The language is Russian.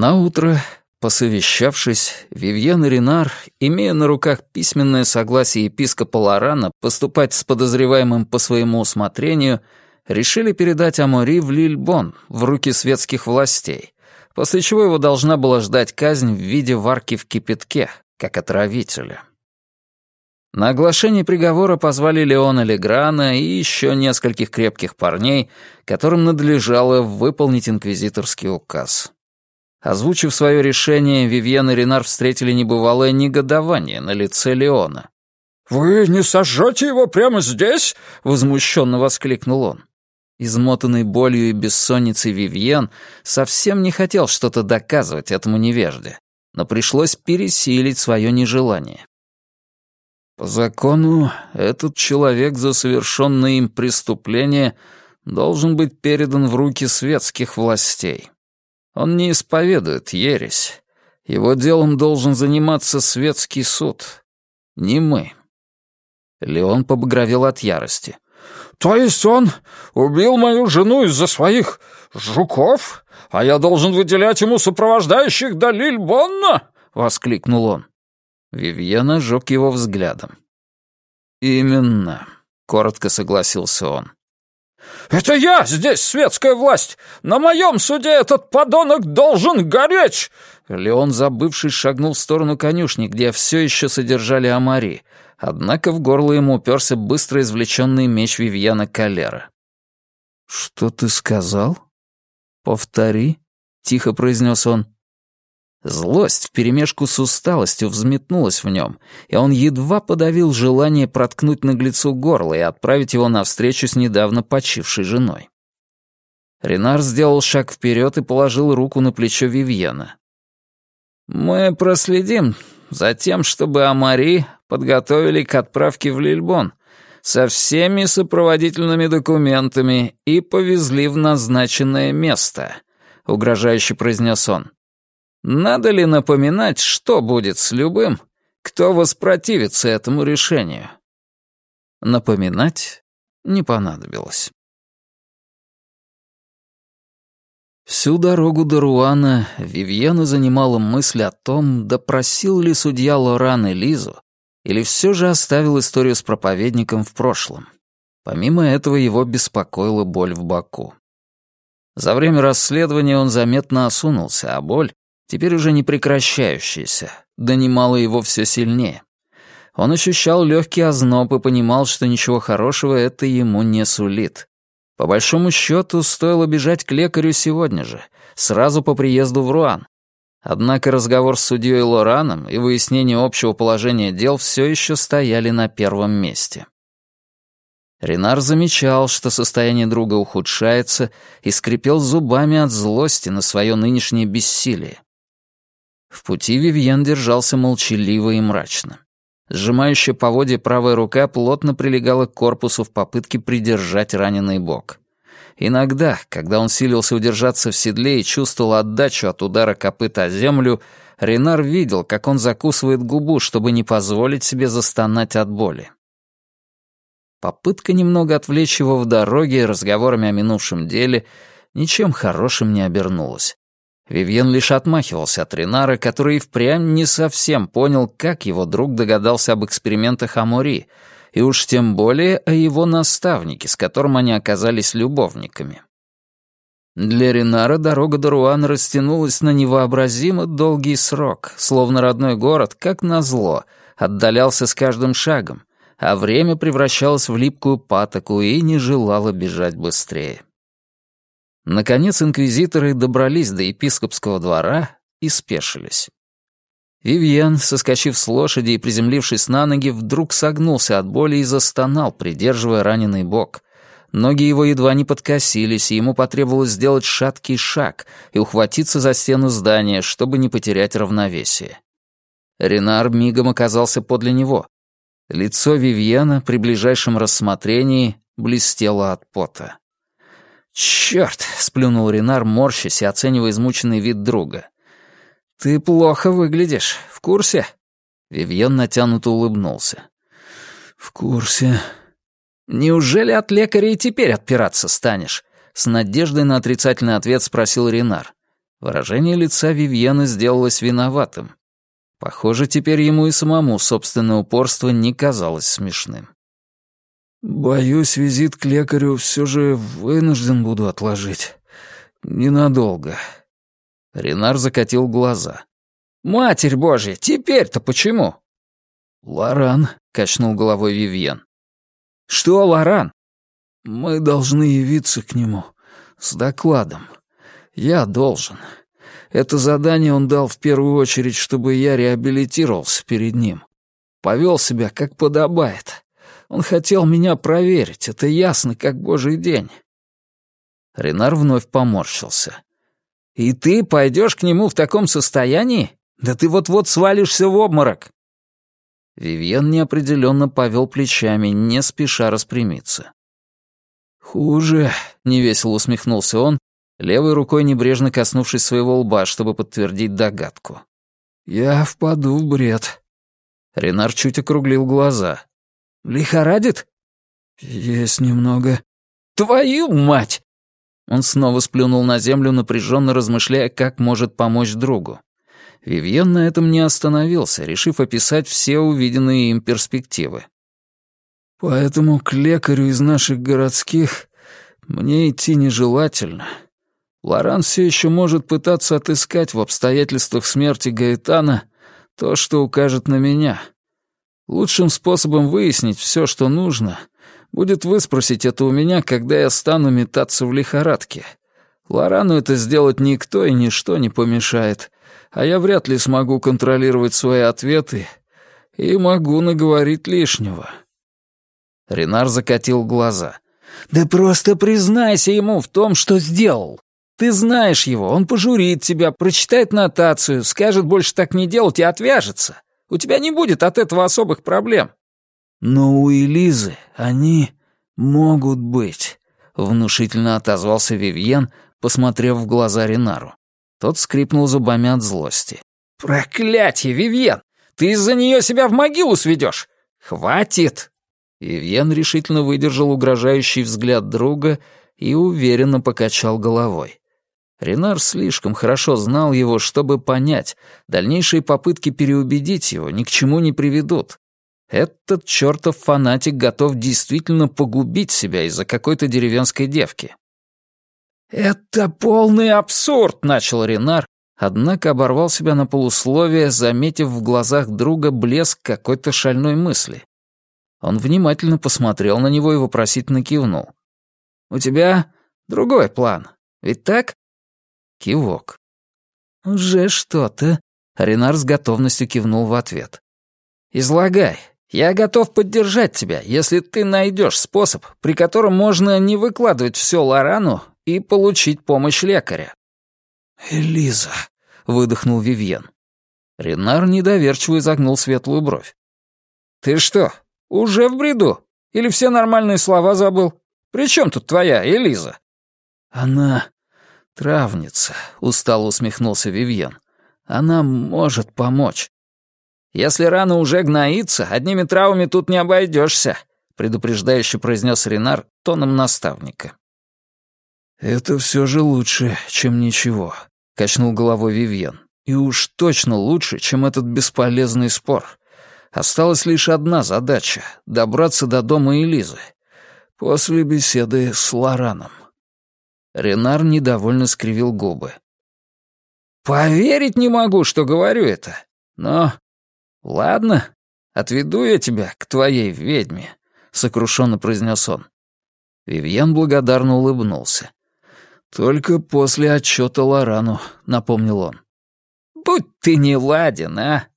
Наутро, посовещавшись, Вивьен и Ренар, имея на руках письменное согласие епископа Лорана поступать с подозреваемым по своему усмотрению, решили передать Амори в Лильбон, в руки светских властей, после чего его должна была ждать казнь в виде варки в кипятке, как отравителя. На оглашение приговора позвали Леона Леграна и еще нескольких крепких парней, которым надлежало выполнить инквизиторский указ. Озвучив свое решение, Вивьен и Ренар встретили небывалое негодование на лице Леона. «Вы не сожжете его прямо здесь?» — возмущенно воскликнул он. Измотанный болью и бессонницей Вивьен совсем не хотел что-то доказывать этому невежде, но пришлось пересилить свое нежелание. По закону, этот человек за совершенное им преступление должен быть передан в руки светских властей. Он не исповедует ересь. Его делом должен заниматься светский суд. Не мы. Леон побагровел от ярости. «То есть он убил мою жену из-за своих жуков, а я должен выделять ему сопровождающих до Лильбонна?» — воскликнул он. Вивьена жег его взглядом. «Именно», — коротко согласился он. «Это я здесь светская власть! На моем суде этот подонок должен гореть!» Леон, забывшись, шагнул в сторону конюшни, где все еще содержали Амари, однако в горло ему уперся быстро извлеченный меч Вивьяна Калера. «Что ты сказал?» «Повтори», — тихо произнес он. Злость вперемешку с усталостью взметнулась в нем, и он едва подавил желание проткнуть наглецу горло и отправить его навстречу с недавно почившей женой. Ренар сделал шаг вперед и положил руку на плечо Вивьена. «Мы проследим за тем, чтобы Амари подготовили к отправке в Лильбон со всеми сопроводительными документами и повезли в назначенное место», — угрожающе произнес он. Надо ли напоминать, что будет с любым, кто воспротивится этому решению? Напоминать не понадобилось. Всю дорогу до Руана Вивьена занимала мысль о том, допросил ли судья Лоран и Лизу, или все же оставил историю с проповедником в прошлом. Помимо этого его беспокоила боль в боку. За время расследования он заметно осунулся, а боль теперь уже не прекращающаяся, донимала его все сильнее. Он ощущал легкий озноб и понимал, что ничего хорошего это ему не сулит. По большому счету, стоило бежать к лекарю сегодня же, сразу по приезду в Руан. Однако разговор с судьей Лораном и выяснение общего положения дел все еще стояли на первом месте. Ренар замечал, что состояние друга ухудшается, и скрипел зубами от злости на свое нынешнее бессилие. В пути Вивьен держался молчаливо и мрачно. Сжимающая поводья правая рука плотно прилегала к корпусу в попытке придержать раненый бок. Иногда, когда он силился удержаться в седле и чувствовал отдачу от удара копыта о землю, Ренар видел, как он закусывает губу, чтобы не позволить себе застонать от боли. Попытка немного отвлечь его в дороге разговорами о минувшем деле ничем хорошим не обернулась. Вивьен лишь отмахивался от Ренара, который и впрямь не совсем понял, как его друг догадался об экспериментах Амори, и уж тем более о его наставнике, с которым они оказались любовниками. Для Ренара дорога до Руана растянулась на невообразимо долгий срок, словно родной город, как назло, отдалялся с каждым шагом, а время превращалось в липкую патоку и не желало бежать быстрее. Наконец инквизиторы добрались до епископского двора и спешились. Вивьен, соскочив с лошади и приземлившись на ноги, вдруг согнулся от боли и застонал, придерживая раненый бок. Ноги его едва не подкосились, и ему потребовалось сделать шаткий шаг и ухватиться за стену здания, чтобы не потерять равновесие. Ренар мигом оказался подле него. Лицо Вивьена при ближайшем рассмотрении блестело от пота. «Чёрт!» — сплюнул Ренар, морщась и оценивая измученный вид друга. «Ты плохо выглядишь. В курсе?» Вивьен натянуто улыбнулся. «В курсе». «Неужели от лекаря и теперь отпираться станешь?» С надеждой на отрицательный ответ спросил Ренар. Выражение лица Вивьена сделалось виноватым. Похоже, теперь ему и самому собственное упорство не казалось смешным. «Боюсь, визит к лекарю все же вынужден буду отложить. Ненадолго». Ренар закатил глаза. «Матерь Божья, теперь-то почему?» «Лоран», — качнул головой Вивьен. «Что, Лоран?» «Мы должны явиться к нему с докладом. Я должен. Это задание он дал в первую очередь, чтобы я реабилитировался перед ним. Повел себя, как подобает. Он хотел меня проверить, это ясно, как божий день». Ренар вновь поморщился. «И ты пойдешь к нему в таком состоянии? Да ты вот-вот свалишься в обморок!» Вивьен неопределенно повел плечами, не спеша распрямиться. «Хуже», — невесело усмехнулся он, левой рукой небрежно коснувшись своего лба, чтобы подтвердить догадку. «Я впаду в бред». Ренар чуть округлил глаза. «Лихорадит?» «Есть немного». «Твою мать!» Он снова сплюнул на землю, напряженно размышляя, как может помочь другу. Вивьен на этом не остановился, решив описать все увиденные им перспективы. «Поэтому к лекарю из наших городских мне идти нежелательно. Лоран все еще может пытаться отыскать в обстоятельствах смерти Гаэтана то, что укажет на меня. Лучшим способом выяснить все, что нужно, будет выспросить это у меня, когда я стану метаться в лихорадке. Лорану это сделать никто и ничто не помешает, а я вряд ли смогу контролировать свои ответы и могу наговорить лишнего». Ренар закатил глаза. «Да просто признайся ему в том, что сделал. Ты знаешь его, он пожурит тебя, прочитает нотацию, скажет больше так не делать и отвяжется. У тебя не будет от этого особых проблем». «Но у Элизы они могут быть», — внушительно отозвался Вивьен, посмотрев в глаза Ренару. Тот скрипнул зубами от злости. «Проклятие, Вивьен! Ты из-за нее себя в могилу сведешь! Хватит!» Вивьен решительно выдержал угрожающий взгляд друга и уверенно покачал головой. Ренар слишком хорошо знал его, чтобы понять, дальнейшие попытки переубедить его ни к чему не приведут. Этот чертов фанатик готов действительно погубить себя из-за какой-то деревенской девки. «Это полный абсурд!» — начал Ренар, однако оборвал себя на полусловие, заметив в глазах друга блеск какой-то шальной мысли. Он внимательно посмотрел на него и вопросительно кивнул. «У тебя другой план, ведь так?» Кивок. «Уже что-то», — Ренар с готовностью кивнул в ответ. «Излагай. Я готов поддержать тебя, если ты найдешь способ, при котором можно не выкладывать все Лорану и получить помощь лекаря». «Элиза», — выдохнул Вивьен. Ренар недоверчиво изогнул светлую бровь. «Ты что, уже в бреду? Или все нормальные слова забыл? При чем тут твоя Элиза?» «Она травница», — устало усмехнулся Вивьен. «Она может помочь». «Если рана уже гноится, одними травами тут не обойдешься», — предупреждающе произнес Ренар тоном наставника. «Это все же лучше, чем ничего», — качнул головой Вивьен. «И уж точно лучше, чем этот бесполезный спор. Осталась лишь одна задача — добраться до дома Элизы. После беседы с Лораном». Ренар недовольно скривил губы. «Поверить не могу, что говорю это. Но... Ладно, отведу я тебя к твоей ведьме», — сокрушенно произнес он. Вивьен благодарно улыбнулся. «Только после отчета Лорану», — напомнил он. «Будь ты не ладен, а!»